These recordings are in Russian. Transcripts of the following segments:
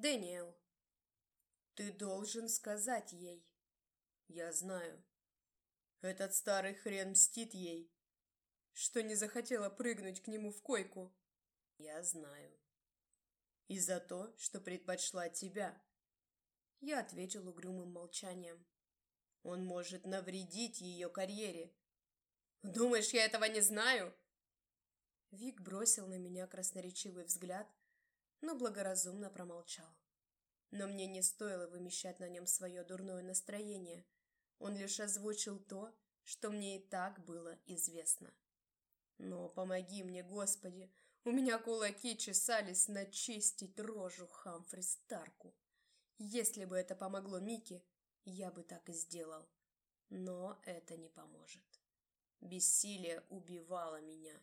Дэниел. Ты должен сказать ей. Я знаю. Этот старый хрен мстит ей, что не захотела прыгнуть к нему в койку. Я знаю. И за то, что предпочла тебя. Я ответил угрюмым молчанием. Он может навредить ее карьере. Думаешь, я этого не знаю? Вик бросил на меня красноречивый взгляд, но благоразумно промолчал. Но мне не стоило вымещать на нем свое дурное настроение – он лишь озвучил то, что мне и так было известно. Но помоги мне, Господи, у меня кулаки чесались начистить рожу Хамфри Старку. Если бы это помогло Мике, я бы так и сделал. Но это не поможет. Бессилие убивало меня.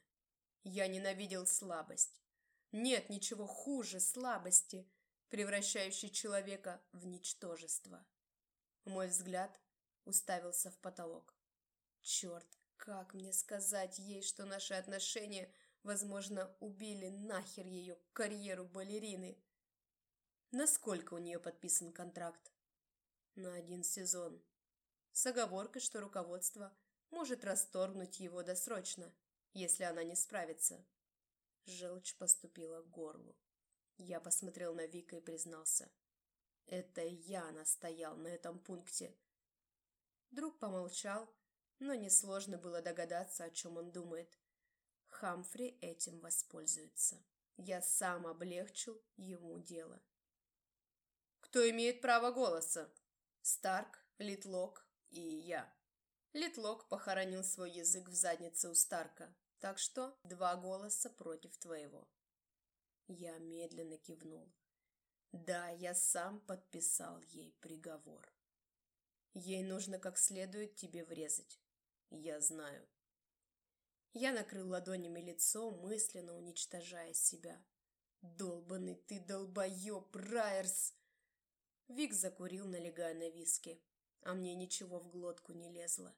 Я ненавидел слабость. Нет ничего хуже слабости, превращающей человека в ничтожество. Мой взгляд уставился в потолок. Черт, как мне сказать ей, что наши отношения, возможно, убили нахер ее карьеру балерины? Насколько у нее подписан контракт? На один сезон. С оговоркой, что руководство может расторгнуть его досрочно, если она не справится. Желчь поступила к горлу. Я посмотрел на Вика и признался. Это я настоял на этом пункте. Друг помолчал, но несложно было догадаться, о чем он думает. Хамфри этим воспользуется. Я сам облегчу ему дело. Кто имеет право голоса? Старк, Литлок и я. Литлок похоронил свой язык в заднице у Старка, так что два голоса против твоего. Я медленно кивнул. Да, я сам подписал ей приговор. Ей нужно как следует тебе врезать. Я знаю. Я накрыл ладонями лицо, мысленно уничтожая себя. Долбанный ты долбоеб, Райерс! Вик закурил, налегая на виски, а мне ничего в глотку не лезло.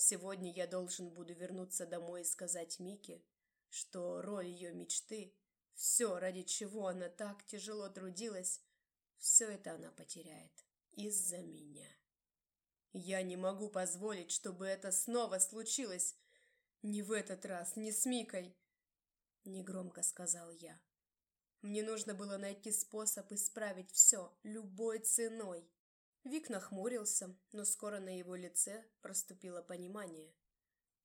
Сегодня я должен буду вернуться домой и сказать Мике, что роль ее мечты, все, ради чего она так тяжело трудилась, все это она потеряет из-за меня. Я не могу позволить, чтобы это снова случилось. Не в этот раз, не с Микой. Негромко сказал я. Мне нужно было найти способ исправить все, любой ценой. Вик нахмурился, но скоро на его лице проступило понимание.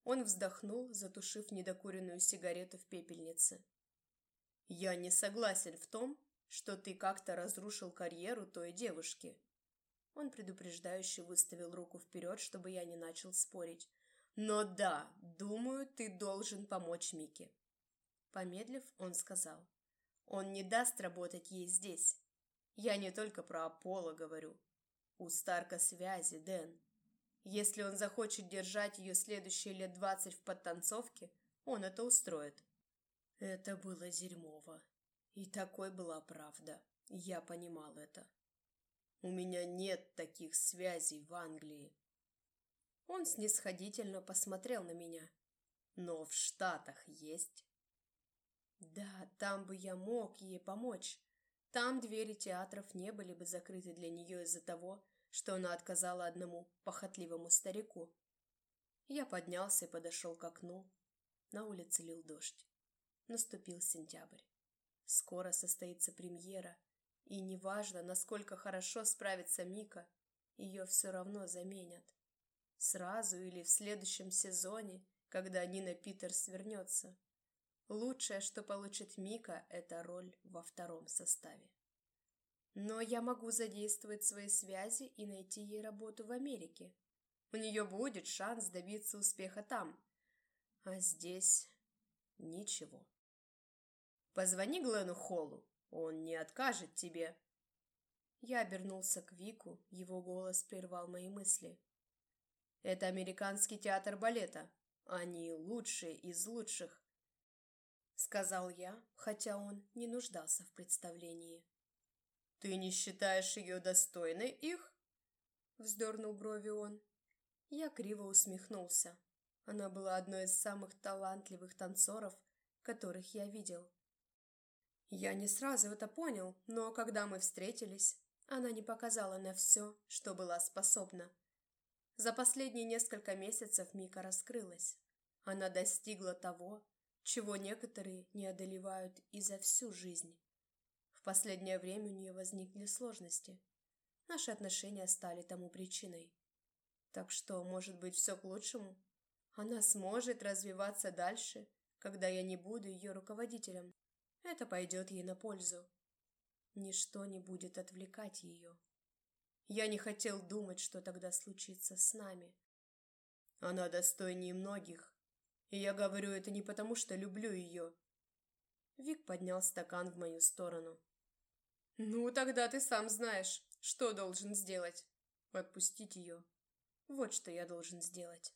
Он вздохнул, затушив недокуренную сигарету в пепельнице. «Я не согласен в том, что ты как-то разрушил карьеру той девушки. Он предупреждающе выставил руку вперед, чтобы я не начал спорить. «Но да, думаю, ты должен помочь Мике». Помедлив, он сказал. «Он не даст работать ей здесь. Я не только про Аполло говорю. У Старка связи, Дэн. Если он захочет держать ее следующие лет двадцать в подтанцовке, он это устроит». Это было дерьмово. И такой была правда. Я понимал это. У меня нет таких связей в Англии. Он снисходительно посмотрел на меня. Но в Штатах есть. Да, там бы я мог ей помочь. Там двери театров не были бы закрыты для нее из-за того, что она отказала одному похотливому старику. Я поднялся и подошел к окну. На улице лил дождь. Наступил сентябрь. Скоро состоится премьера, и неважно, насколько хорошо справится Мика, ее все равно заменят. Сразу или в следующем сезоне, когда Нина Питерс вернется. Лучшее, что получит Мика, это роль во втором составе. Но я могу задействовать свои связи и найти ей работу в Америке. У нее будет шанс добиться успеха там. А здесь ничего. Позвони Глену Холлу. Он не откажет тебе. Я обернулся к Вику, его голос прервал мои мысли. Это американский театр балета. Они лучшие из лучших. Сказал я, хотя он не нуждался в представлении. Ты не считаешь ее достойной их? Вздернул брови он. Я криво усмехнулся. Она была одной из самых талантливых танцоров, которых я видел. Я не сразу это понял, но когда мы встретились, она не показала на все, что была способна. За последние несколько месяцев Мика раскрылась. Она достигла того, чего некоторые не одолевают и за всю жизнь. В последнее время у нее возникли сложности. Наши отношения стали тому причиной. Так что, может быть, все к лучшему? Она сможет развиваться дальше, когда я не буду ее руководителем. Это пойдет ей на пользу. Ничто не будет отвлекать ее. Я не хотел думать, что тогда случится с нами. Она достойнее многих. И я говорю это не потому, что люблю ее. Вик поднял стакан в мою сторону. «Ну, тогда ты сам знаешь, что должен сделать. Отпустить ее. Вот что я должен сделать».